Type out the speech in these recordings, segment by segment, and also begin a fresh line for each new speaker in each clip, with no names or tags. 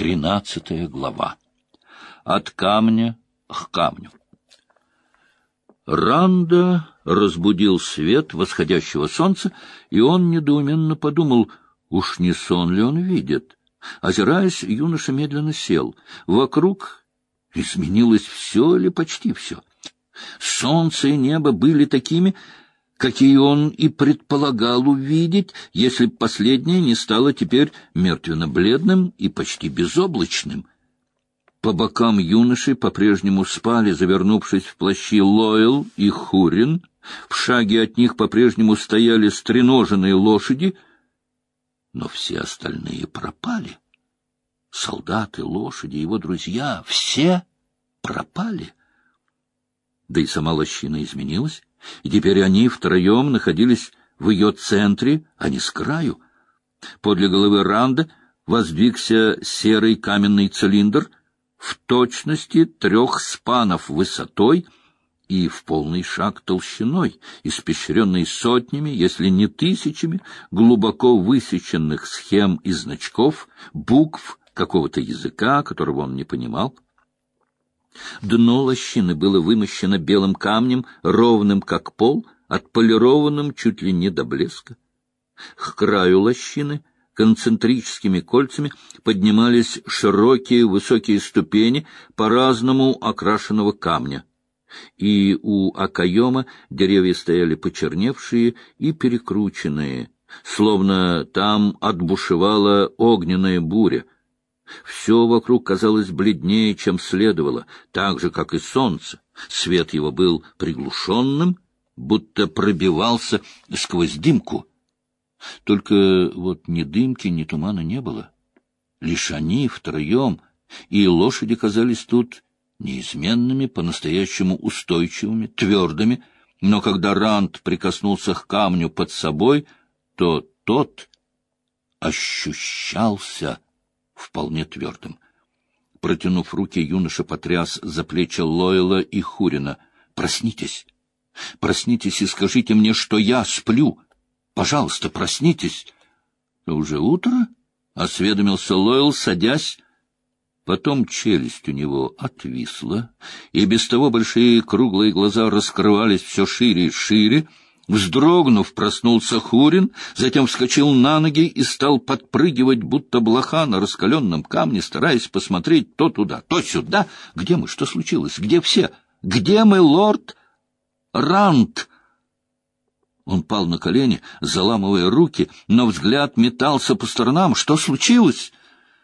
Тринадцатая глава. От камня к камню. Ранда разбудил свет восходящего солнца, и он недоуменно подумал, уж не сон ли он видит. Озираясь, юноша медленно сел. Вокруг изменилось все или почти все. Солнце и небо были такими, какие он и предполагал увидеть, если б последнее не стало теперь мертвенно-бледным и почти безоблачным. По бокам юноши по-прежнему спали, завернувшись в плащи Лойл и Хурин. В шаге от них по-прежнему стояли стреноженные лошади, но все остальные пропали. Солдаты, лошади, его друзья — все пропали. Да и сама лощина изменилась и теперь они втроем находились в ее центре, а не с краю. Подле головы Ранда воздвигся серый каменный цилиндр в точности трех спанов высотой и в полный шаг толщиной, испещренный сотнями, если не тысячами, глубоко высеченных схем и значков, букв какого-то языка, которого он не понимал. Дно лощины было вымощено белым камнем, ровным как пол, отполированным чуть ли не до блеска. К краю лощины концентрическими кольцами поднимались широкие высокие ступени по-разному окрашенного камня. И у окоема деревья стояли почерневшие и перекрученные, словно там отбушевала огненная буря — все вокруг казалось бледнее, чем следовало, так же, как и солнце. Свет его был приглушенным, будто пробивался сквозь дымку. Только вот ни дымки, ни тумана не было. Лишь они втроем, и лошади казались тут неизменными, по-настоящему устойчивыми, твердыми, но когда Ранд прикоснулся к камню под собой, то тот ощущался вполне твердым. Протянув руки, юноша потряс за плечи Лойла и Хурина. «Проснитесь! Проснитесь и скажите мне, что я сплю! Пожалуйста, проснитесь!» «Уже утро?» — осведомился Лойл, садясь. Потом челюсть у него отвисла, и без того большие круглые глаза раскрывались все шире и шире, Вздрогнув, проснулся Хурин, затем вскочил на ноги и стал подпрыгивать, будто блоха на раскаленном камне, стараясь посмотреть то туда, то сюда. Где мы? Что случилось? Где все? Где мы, лорд Рант? Он пал на колени, заламывая руки, но взгляд метался по сторонам. Что случилось?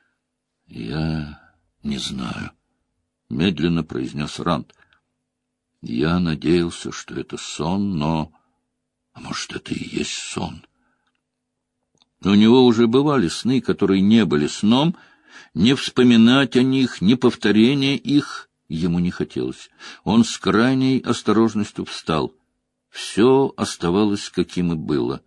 — Я не знаю, — медленно произнес Рант. — Я надеялся, что это сон, но... А может, это и есть сон? У него уже бывали сны, которые не были сном, не вспоминать о них, не повторение их ему не хотелось. Он с крайней осторожностью встал. Все оставалось, каким и было.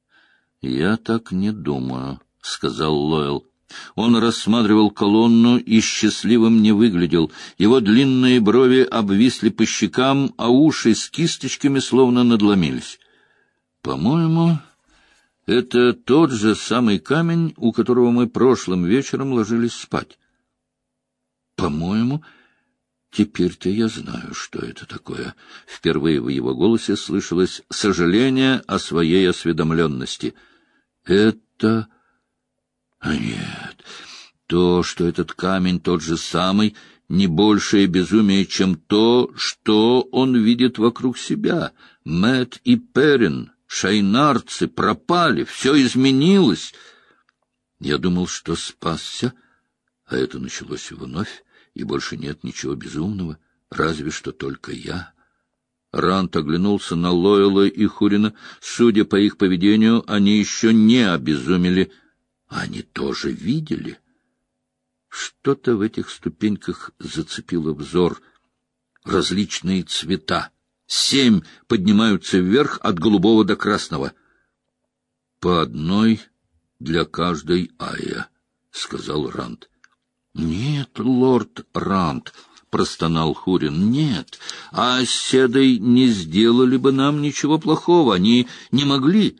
— Я так не думаю, — сказал Лойл. Он рассматривал колонну и счастливым не выглядел. Его длинные брови обвисли по щекам, а уши с кисточками словно надломились. По-моему, это тот же самый камень, у которого мы прошлым вечером ложились спать. По-моему, теперь-то я знаю, что это такое. Впервые в его голосе слышалось сожаление о своей осведомленности. Это... А нет, то, что этот камень тот же самый, не большее безумие, чем то, что он видит вокруг себя. Мэт и Перин шайнарцы пропали, все изменилось. Я думал, что спасся, а это началось вновь, и больше нет ничего безумного, разве что только я. Рант оглянулся на Лойла и Хурина. Судя по их поведению, они еще не обезумели. Они тоже видели. Что-то в этих ступеньках зацепило взор. Различные цвета Семь поднимаются вверх от голубого до красного. — По одной для каждой ая, — сказал Ранд. — Нет, лорд Ранд, — простонал Хурин, — нет, а седой не сделали бы нам ничего плохого, они не могли.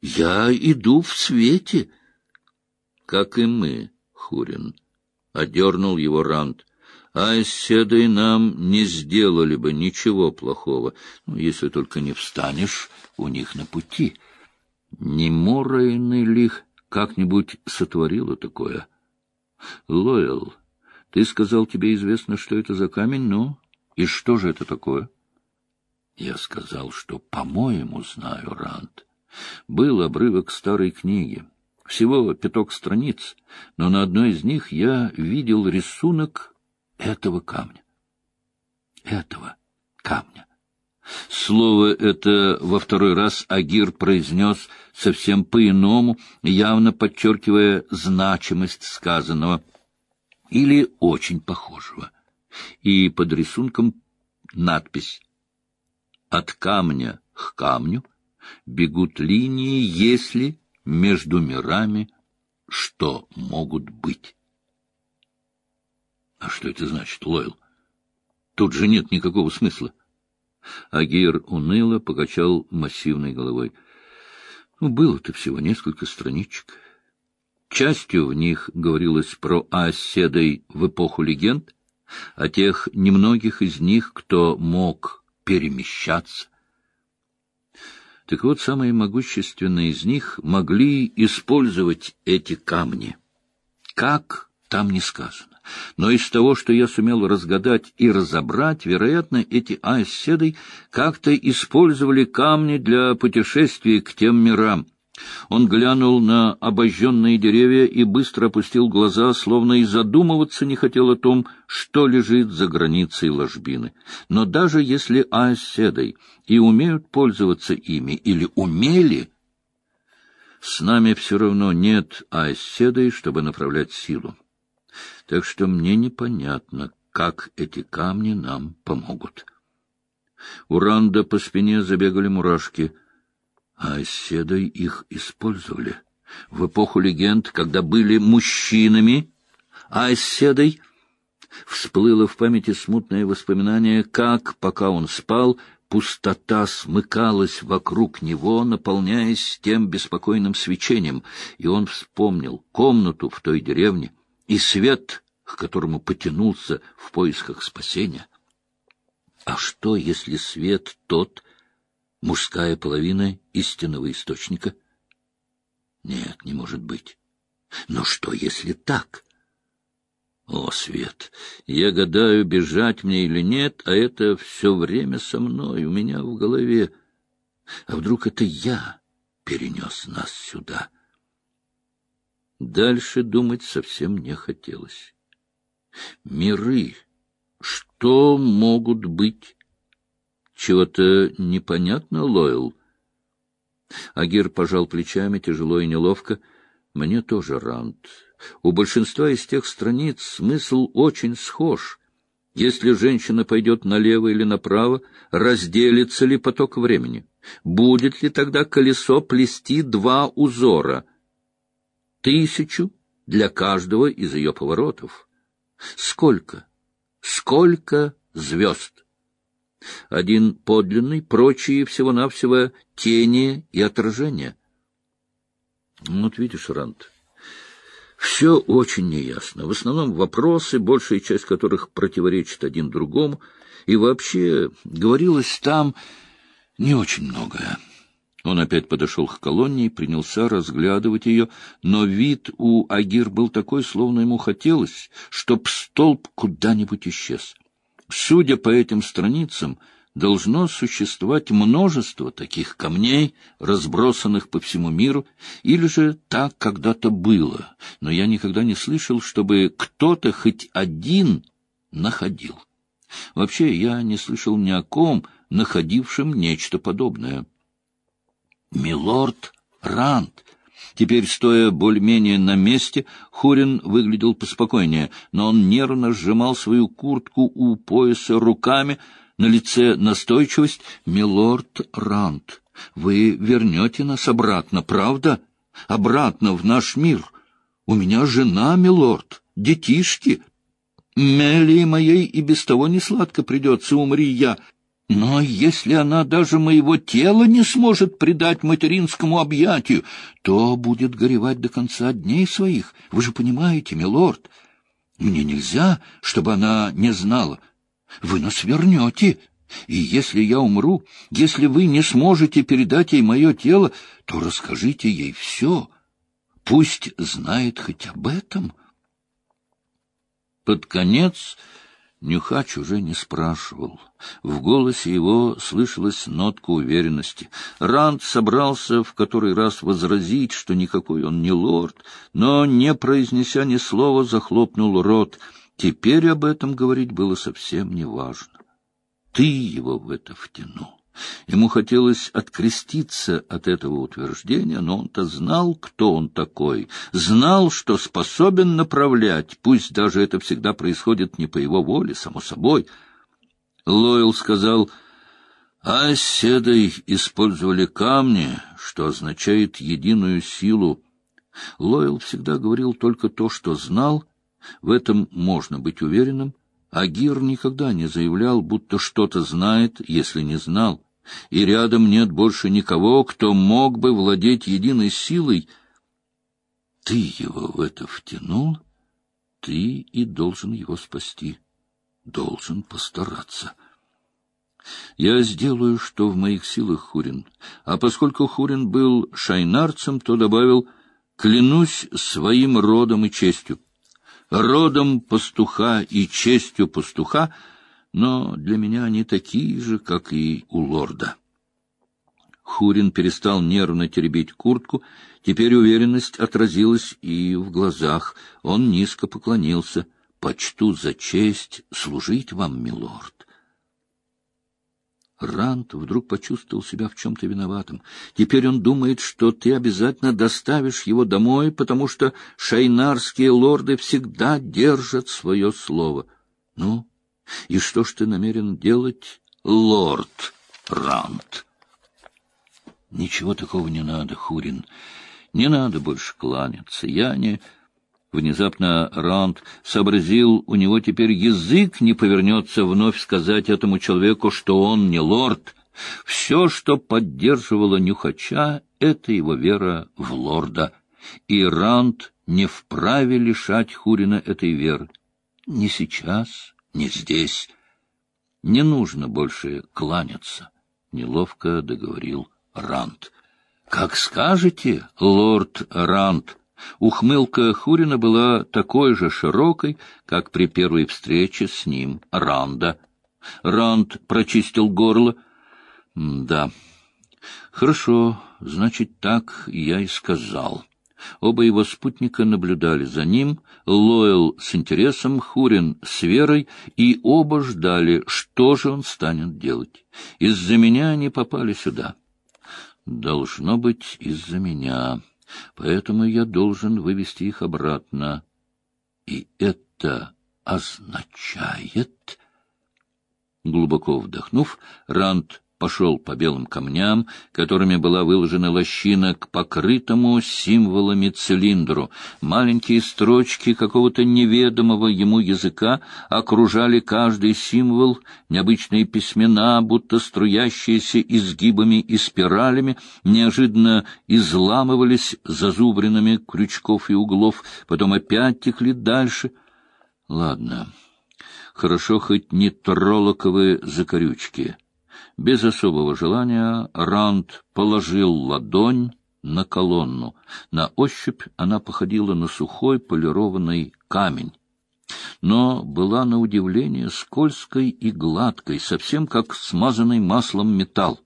Я иду в свете. — Как и мы, Хурин. Одернул его Ранд. А седой нам не сделали бы ничего плохого, ну, если только не встанешь у них на пути. Не Моррейны ли как-нибудь сотворила такое? Лоэл, ты сказал, тебе известно, что это за камень, ну, и что же это такое? Я сказал, что, по-моему, знаю, Ранд. Был обрывок старой книги. Всего пяток страниц, но на одной из них я видел рисунок этого камня. Этого камня. Слово это во второй раз Агир произнес совсем по-иному, явно подчеркивая значимость сказанного, или очень похожего. И под рисунком надпись «От камня к камню бегут линии, если между мирами что могут быть». А что это значит, Лойл? Тут же нет никакого смысла. Агир уныло покачал массивной головой. Ну, было-то всего несколько страничек. Частью в них говорилось про оседой в эпоху легенд, о тех немногих из них, кто мог перемещаться. Так вот, самые могущественные из них могли использовать эти камни. Как, там не сказано но из того, что я сумел разгадать и разобрать, вероятно, эти айседой как-то использовали камни для путешествий к тем мирам. Он глянул на обожженные деревья и быстро опустил глаза, словно и задумываться не хотел о том, что лежит за границей ложбины. Но даже если айседой и умеют пользоваться ими, или умели, с нами все равно нет айседой, чтобы направлять силу так что мне непонятно, как эти камни нам помогут. У Ранда по спине забегали мурашки, а седой их использовали. В эпоху легенд, когда были мужчинами, а седой всплыло в памяти смутное воспоминание, как, пока он спал, пустота смыкалась вокруг него, наполняясь тем беспокойным свечением, и он вспомнил комнату в той деревне — и свет, к которому потянулся в поисках спасения. А что, если свет тот, мужская половина истинного источника? Нет, не может быть. Но что, если так? О, свет! Я гадаю, бежать мне или нет, а это все время со мной, у меня в голове. А вдруг это я перенес нас сюда? — Дальше думать совсем не хотелось. Миры. Что могут быть? Чего-то непонятно, Лойл? Агир пожал плечами, тяжело и неловко. Мне тоже рант. У большинства из тех страниц смысл очень схож. Если женщина пойдет налево или направо, разделится ли поток времени? Будет ли тогда колесо плести два узора — тысячу для каждого из ее поворотов. Сколько? Сколько звезд? Один подлинный, прочие всего-навсего тени и отражения. Вот видишь, Рант, все очень неясно. В основном вопросы, большая часть которых противоречит один другому, и вообще говорилось там не очень многое. Он опять подошел к колонне и принялся разглядывать ее, но вид у Агир был такой, словно ему хотелось, чтоб столб куда-нибудь исчез. Судя по этим страницам, должно существовать множество таких камней, разбросанных по всему миру, или же так когда-то было, но я никогда не слышал, чтобы кто-то хоть один находил. Вообще, я не слышал ни о ком, находившем нечто подобное. «Милорд Ранд!» Теперь, стоя более-менее на месте, Хурин выглядел поспокойнее, но он нервно сжимал свою куртку у пояса руками, на лице настойчивость. «Милорд Ранд, вы вернете нас обратно, правда? Обратно в наш мир. У меня жена, милорд, детишки. Мелли моей и без того не сладко придется, умри я. Но если она даже моего тела не сможет предать материнскому объятию, то будет горевать до конца дней своих. Вы же понимаете, милорд, мне нельзя, чтобы она не знала. Вы нас вернете, и если я умру, если вы не сможете передать ей мое тело, то расскажите ей все. Пусть знает хоть об этом. Под конец Нюхач уже не спрашивал. В голосе его слышалась нотка уверенности. Ранд собрался в который раз возразить, что никакой он не лорд, но, не произнеся ни слова, захлопнул рот. Теперь об этом говорить было совсем неважно. Ты его в это втянул. Ему хотелось откреститься от этого утверждения, но он-то знал, кто он такой, знал, что способен направлять, пусть даже это всегда происходит не по его воле, само собой. Лойл сказал, а седой использовали камни, что означает единую силу. Лойл всегда говорил только то, что знал, в этом можно быть уверенным, Агир никогда не заявлял, будто что-то знает, если не знал, и рядом нет больше никого, кто мог бы владеть единой силой. Ты его в это втянул, ты и должен его спасти, должен постараться. Я сделаю, что в моих силах, Хурин. А поскольку Хурин был шайнарцем, то добавил «клянусь своим родом и честью» родом пастуха и честью пастуха, но для меня они такие же, как и у лорда. Хурин перестал нервно теребить куртку, теперь уверенность отразилась и в глазах. Он низко поклонился. «Почту за честь служить вам, милорд». Рант вдруг почувствовал себя в чем-то виноватым. Теперь он думает, что ты обязательно доставишь его домой, потому что шайнарские лорды всегда держат свое слово. Ну, и что ж ты намерен делать, лорд Рант? Ничего такого не надо, Хурин. Не надо больше кланяться. Я не... Внезапно Ранд сообразил, у него теперь язык не повернется вновь сказать этому человеку, что он не лорд. Все, что поддерживало Нюхача, — это его вера в лорда. И Ранд не вправе лишать Хурина этой веры. Ни сейчас, ни здесь. Не нужно больше кланяться, — неловко договорил Ранд. — Как скажете, лорд Ранд, — Ухмылка Хурина была такой же широкой, как при первой встрече с ним Ранда. Ранд прочистил горло. — Да. — Хорошо, значит, так я и сказал. Оба его спутника наблюдали за ним, Лойл с интересом, Хурин с верой, и оба ждали, что же он станет делать. Из-за меня они попали сюда. Должно быть, из-за меня поэтому я должен вывести их обратно. И это означает... Глубоко вдохнув, Ранд пошел по белым камням, которыми была выложена лощина, к покрытому символами цилиндру. Маленькие строчки какого-то неведомого ему языка окружали каждый символ, необычные письмена, будто струящиеся изгибами и спиралями, неожиданно изламывались зазубринами крючков и углов, потом опять текли дальше. Ладно, хорошо хоть не троллоковые закорючки. Без особого желания Ранд положил ладонь на колонну. На ощупь она походила на сухой полированный камень, но была на удивление скользкой и гладкой, совсем как смазанный маслом металл.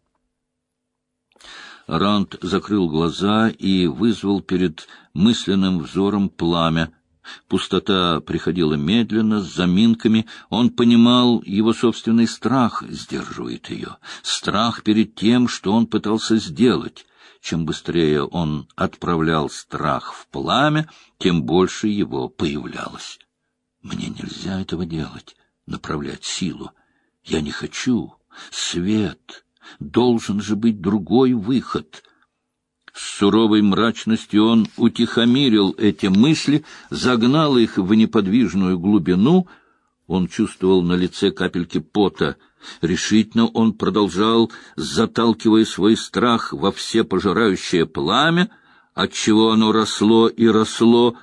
Ранд закрыл глаза и вызвал перед мысленным взором пламя, Пустота приходила медленно, с заминками. Он понимал, его собственный страх сдерживает ее. Страх перед тем, что он пытался сделать. Чем быстрее он отправлял страх в пламя, тем больше его появлялось. Мне нельзя этого делать, направлять силу. Я не хочу. Свет. Должен же быть другой выход. С суровой мрачностью он утихомирил эти мысли, загнал их в неподвижную глубину. Он чувствовал на лице капельки пота — Решительно он продолжал, заталкивая свой страх во все пожирающее пламя, отчего оно росло и росло,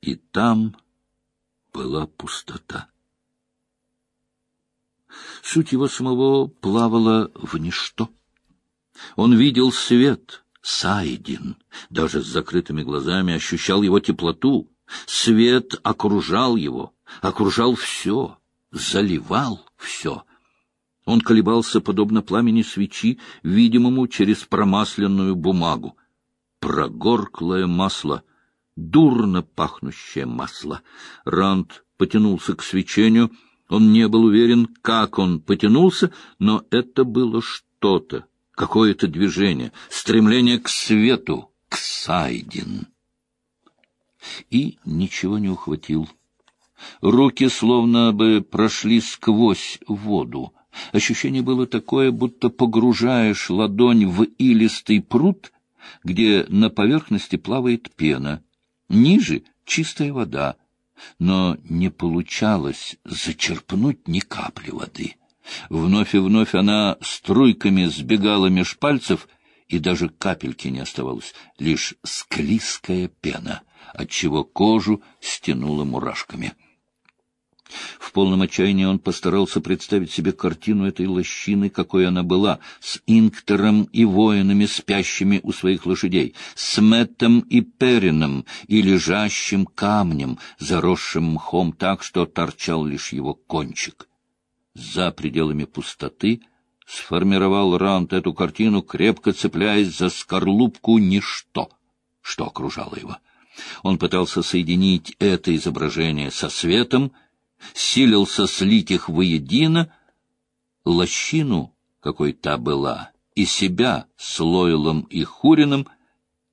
и там была пустота. Суть его самого плавала в ничто. Он видел свет, Сайдин, даже с закрытыми глазами ощущал его теплоту. Свет окружал его, окружал все, заливал все. Он колебался, подобно пламени свечи, видимому через промасленную бумагу. Прогорклое масло, дурно пахнущее масло. Ранд потянулся к свечению. Он не был уверен, как он потянулся, но это было что-то, какое-то движение, стремление к свету, к Сайдин. И ничего не ухватил. Руки словно бы прошли сквозь воду. Ощущение было такое, будто погружаешь ладонь в илистый пруд, где на поверхности плавает пена, ниже — чистая вода, но не получалось зачерпнуть ни капли воды. Вновь и вновь она струйками сбегала меж пальцев, и даже капельки не оставалось, лишь склизкая пена, отчего кожу стянула мурашками. В полном отчаянии он постарался представить себе картину этой лощины, какой она была, с Инктором и воинами, спящими у своих лошадей, с Мэттом и Перином и лежащим камнем, заросшим мхом так, что торчал лишь его кончик. За пределами пустоты сформировал Рант эту картину, крепко цепляясь за скорлупку ничто, что окружало его. Он пытался соединить это изображение со светом, силился слить их воедино, лощину, какой та была, и себя с Лойлом и Хурином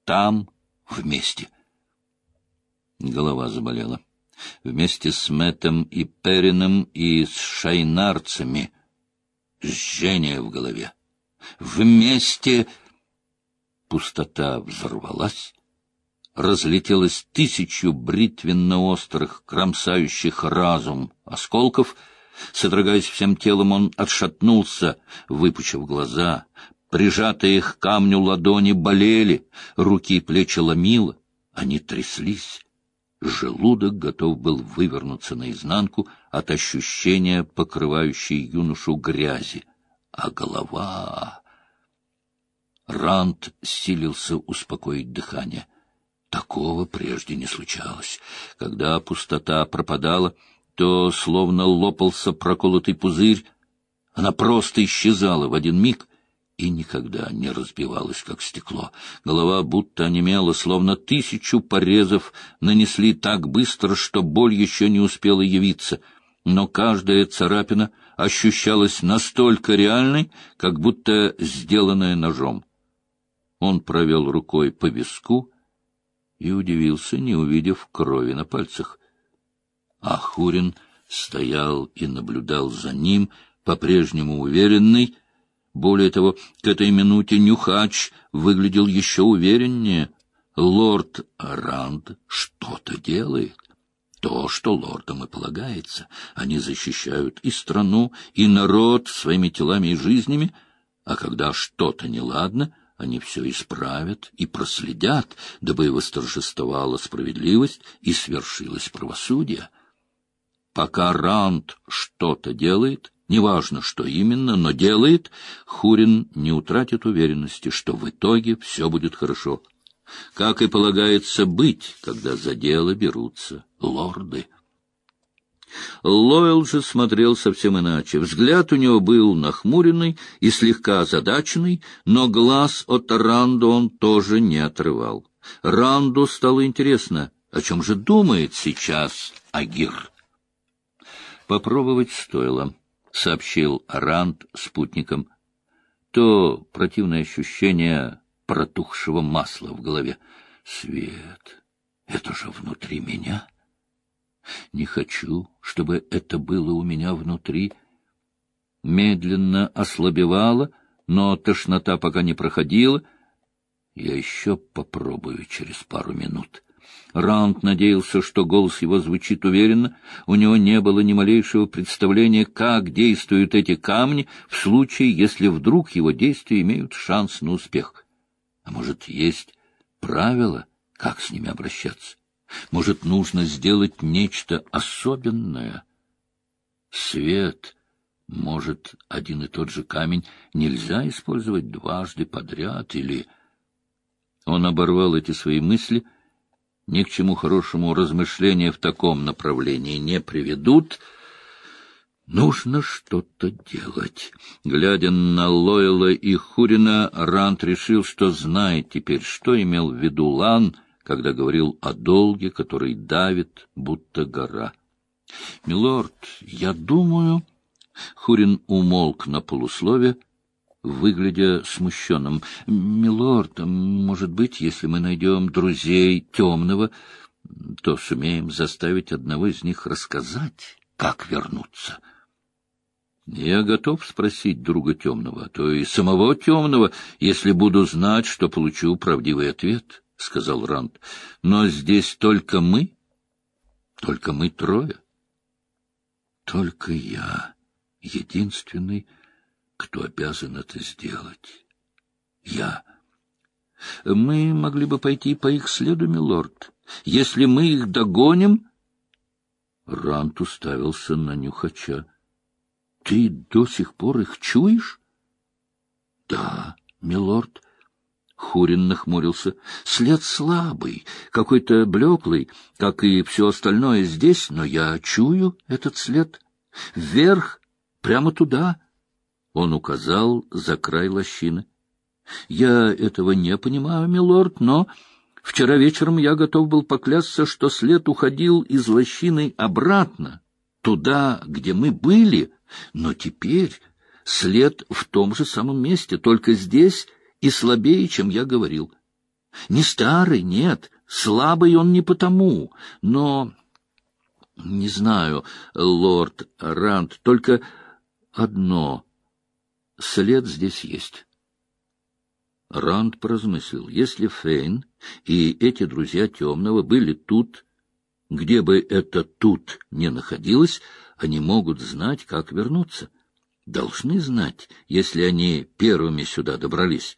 там вместе. Голова заболела. Вместе с Мэттом и Перином и с шайнарцами. Жжение в голове. Вместе пустота взорвалась, разлетелось тысячу бритвенно-острых, кромсающих разум осколков. Содрогаясь всем телом, он отшатнулся, выпучив глаза. Прижатые к камню ладони болели, руки и плечи ломило, они тряслись. Желудок готов был вывернуться наизнанку от ощущения, покрывающей юношу грязи. А голова... Рант силился успокоить дыхание. Такого прежде не случалось. Когда пустота пропадала, то словно лопался проколотый пузырь, она просто исчезала в один миг и никогда не разбивалась, как стекло. Голова будто онемела, словно тысячу порезов нанесли так быстро, что боль еще не успела явиться. Но каждая царапина ощущалась настолько реальной, как будто сделанная ножом. Он провел рукой по виску, и удивился, не увидев крови на пальцах. А Хурин стоял и наблюдал за ним, по-прежнему уверенный. Более того, к этой минуте Нюхач выглядел еще увереннее. Лорд Ранд что-то делает. То, что лордам и полагается. Они защищают и страну, и народ своими телами и жизнями, а когда что-то неладно — они все исправят и проследят, дабы восторжествовала справедливость и свершилось правосудие. Пока Ранд что-то делает, неважно, что именно, но делает, Хурин не утратит уверенности, что в итоге все будет хорошо. Как и полагается быть, когда за дело берутся лорды. Лойл же смотрел совсем иначе. Взгляд у него был нахмуренный и слегка озадаченный, но глаз от Ранду он тоже не отрывал. Ранду стало интересно, о чем же думает сейчас Агир. «Попробовать стоило», — сообщил Ранд спутникам. То противное ощущение протухшего масла в голове. «Свет, это же внутри меня». Не хочу, чтобы это было у меня внутри. Медленно ослабевала, но тошнота пока не проходила. Я еще попробую через пару минут. Раунд надеялся, что голос его звучит уверенно. У него не было ни малейшего представления, как действуют эти камни в случае, если вдруг его действия имеют шанс на успех. А может, есть правила, как с ними обращаться? Может, нужно сделать нечто особенное? Свет. Может, один и тот же камень нельзя использовать дважды подряд или... Он оборвал эти свои мысли — ни к чему хорошему размышления в таком направлении не приведут. Нужно что-то делать. Глядя на Лойла и Хурина, Рант решил, что знает теперь, что имел в виду Лан, когда говорил о долге, который давит, будто гора. — Милорд, я думаю... Хурин умолк на полуслове, выглядя смущенным. — Милорд, может быть, если мы найдем друзей темного, то сумеем заставить одного из них рассказать, как вернуться. — Я готов спросить друга темного, а то и самого темного, если буду знать, что получу правдивый ответ, — сказал Ранд. — Но здесь только мы, только мы трое. — Только я, единственный, — кто обязан это сделать. Я. Мы могли бы пойти по их следу, милорд. Если мы их догоним... Рант уставился на нюхача. — Ты до сих пор их чуешь? — Да, милорд. Хурин нахмурился. — След слабый, какой-то блеклый, как и все остальное здесь, но я чую этот след. Вверх, прямо туда. Он указал за край лощины. — Я этого не понимаю, милорд, но... Вчера вечером я готов был поклясться, что след уходил из лощины обратно, туда, где мы были, но теперь след в том же самом месте, только здесь и слабее, чем я говорил. Не старый, нет, слабый он не потому, но... Не знаю, лорд Ранд, только одно след здесь есть. Ранд поразмыслил, если Фейн и эти друзья Темного были тут, где бы это тут не находилось, они могут знать, как вернуться. Должны знать, если они первыми сюда добрались.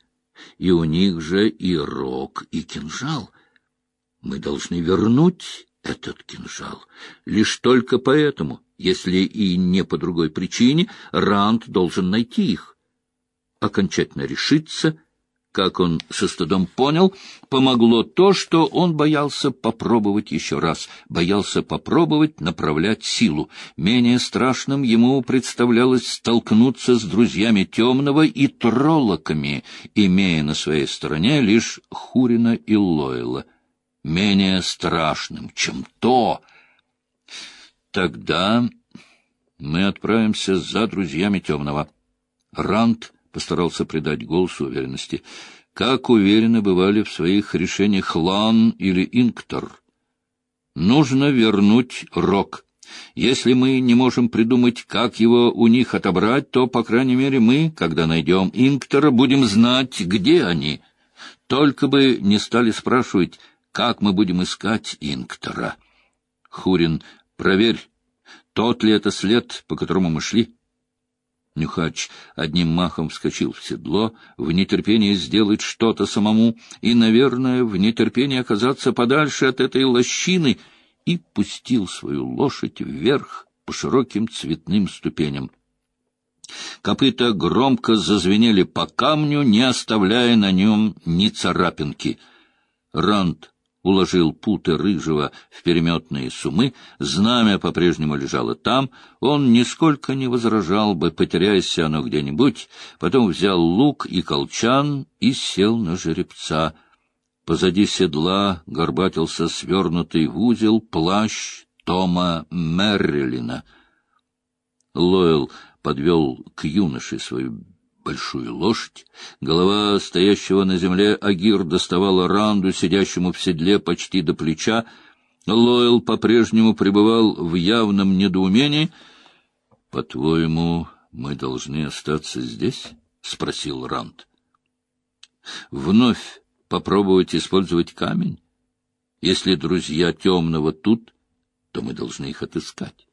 И у них же и рог, и кинжал. Мы должны вернуть этот кинжал. Лишь только поэтому, если и не по другой причине, Ранд должен найти их окончательно решиться, как он со стыдом понял, помогло то, что он боялся попробовать еще раз, боялся попробовать направлять силу. Менее страшным ему представлялось столкнуться с друзьями темного и троллоками, имея на своей стороне лишь Хурина и Лойла. Менее страшным, чем то. Тогда мы отправимся за друзьями темного. Рант постарался придать голосу уверенности. Как уверенно бывали в своих решениях Лан или Инктор. Нужно вернуть Рок. Если мы не можем придумать, как его у них отобрать, то, по крайней мере, мы, когда найдем Инктора, будем знать, где они. Только бы не стали спрашивать, как мы будем искать Инктора. Хурин, проверь, тот ли это след, по которому мы шли. Нюхач одним махом вскочил в седло, в нетерпении сделать что-то самому и, наверное, в нетерпении оказаться подальше от этой лощины, и пустил свою лошадь вверх по широким цветным ступеням. Копыта громко зазвенели по камню, не оставляя на нем ни царапинки. Ранд уложил путы рыжего в переметные сумы, знамя по-прежнему лежало там, он нисколько не возражал бы, потеряясь оно где-нибудь, потом взял лук и колчан и сел на жеребца. Позади седла горбатился свернутый в узел плащ Тома Меррилина. Лойл подвел к юноше свою большую лошадь. Голова стоящего на земле Агир доставала Ранду, сидящему в седле почти до плеча. Лойл по-прежнему пребывал в явном недоумении. — По-твоему, мы должны остаться здесь? — спросил Ранд. — Вновь попробовать использовать камень? Если друзья темного тут, то мы должны их отыскать.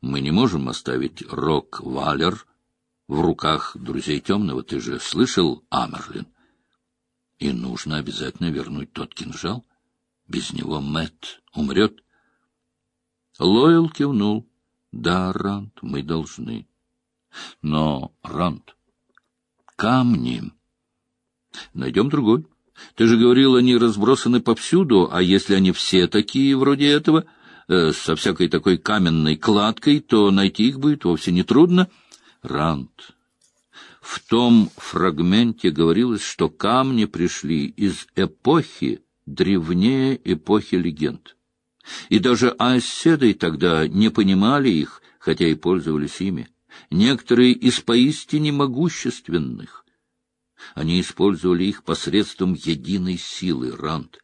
Мы не можем оставить Рок-Валер в руках друзей темного. Ты же слышал, Амерлин? И нужно обязательно вернуть тот кинжал. Без него Мэтт умрет. Лойл кивнул. Да, Рант, мы должны. Но, Рант, камни... Найдем другой. Ты же говорил, они разбросаны повсюду, а если они все такие, вроде этого, э, со всякой такой каменной кладкой, то найти их будет вовсе не трудно. Рант. В том фрагменте говорилось, что камни пришли из эпохи, древнее эпохи легенд. И даже оседой тогда не понимали их, хотя и пользовались ими. Некоторые из поистине могущественных. Они использовали их посредством единой силы, Ранд.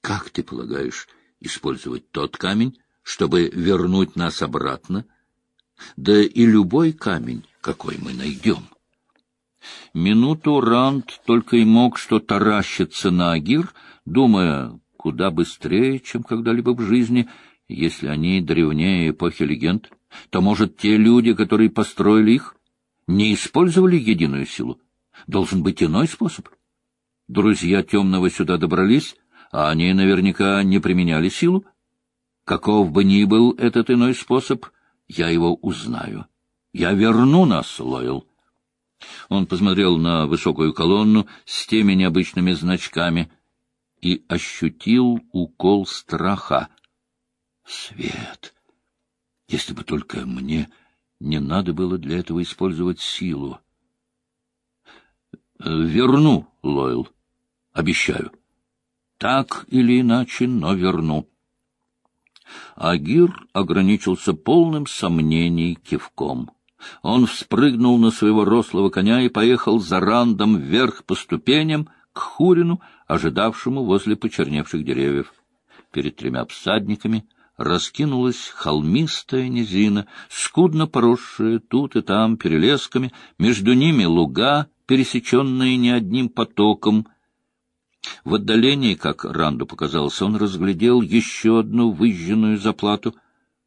Как ты полагаешь использовать тот камень, чтобы вернуть нас обратно? Да и любой камень, какой мы найдем. Минуту Ранд только и мог что таращиться на Агир, думая, куда быстрее, чем когда-либо в жизни, если они древнее эпохи легенд, то, может, те люди, которые построили их, не использовали единую силу? Должен быть иной способ. Друзья темного сюда добрались, а они наверняка не применяли силу. Каков бы ни был этот иной способ, я его узнаю. Я верну нас, Лойл. Он посмотрел на высокую колонну с теми необычными значками и ощутил укол страха. Свет! Если бы только мне не надо было для этого использовать силу. Верну, Лойл. Обещаю. Так или иначе, но верну. Агир ограничился полным сомнений кивком. Он вспрыгнул на своего рослого коня и поехал за рандом вверх по ступеням к Хурину, ожидавшему возле почерневших деревьев. Перед тремя всадниками раскинулась холмистая низина, скудно поросшая тут и там перелесками, между ними луга, пересеченные не одним потоком. В отдалении, как Ранду показалось, он разглядел еще одну выжженную заплату.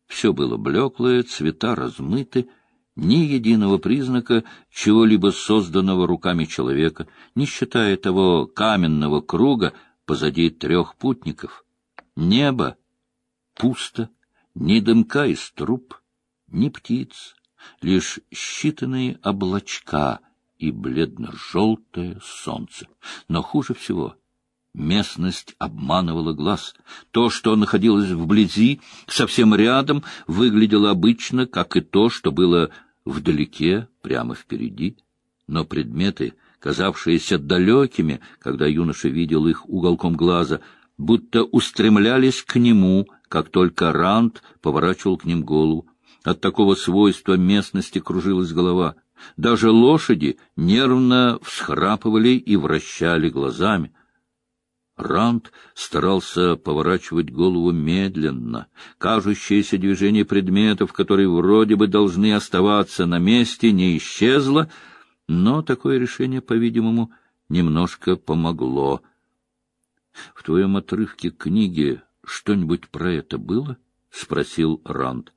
Все было блеклое, цвета размыты, ни единого признака чего-либо созданного руками человека, не считая того каменного круга позади трех путников. Небо пусто, ни дымка из труб, ни птиц, лишь считанные облачка — и бледно-желтое солнце. Но хуже всего местность обманывала глаз. То, что находилось вблизи, совсем рядом, выглядело обычно, как и то, что было вдалеке, прямо впереди. Но предметы, казавшиеся далекими, когда юноша видел их уголком глаза, будто устремлялись к нему, как только Рант поворачивал к ним голову. От такого свойства местности кружилась голова — даже лошади нервно всхрапывали и вращали глазами. Рант старался поворачивать голову медленно. Кажущееся движение предметов, которые вроде бы должны оставаться на месте, не исчезло, но такое решение, по-видимому, немножко помогло. — В твоем отрывке книги что-нибудь про это было? — спросил Ранд.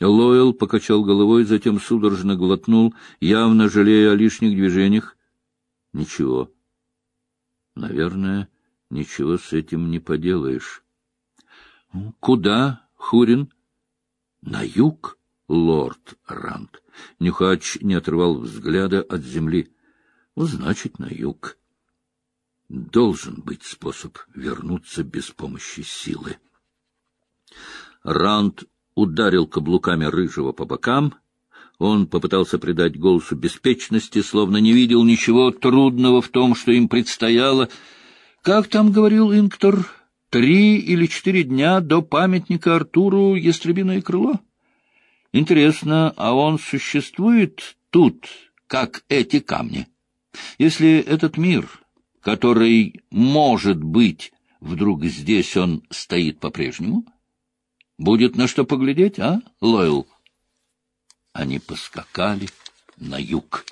Лойл покачал головой, затем судорожно глотнул, явно жалея о лишних движениях. Ничего. Наверное, ничего с этим не поделаешь. Куда, Хурин? На юг, лорд Ранд. Нюхач не отрывал взгляда от земли. Ну, значит, на юг. Должен быть способ вернуться без помощи силы. Ранд ударил каблуками рыжего по бокам. Он попытался придать голосу беспечности, словно не видел ничего трудного в том, что им предстояло. Как там говорил Инктор, три или четыре дня до памятника Артуру «Ястребиное крыло»? Интересно, а он существует тут, как эти камни? Если этот мир, который, может быть, вдруг здесь он стоит по-прежнему — Будет на что поглядеть, а, Лойл? Они поскакали на юг.